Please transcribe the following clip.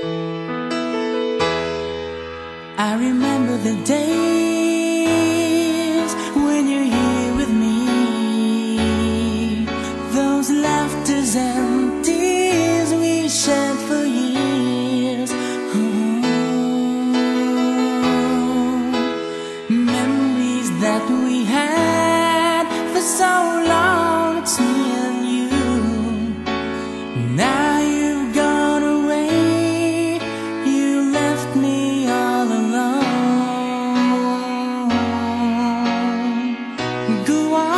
I remember the day 我。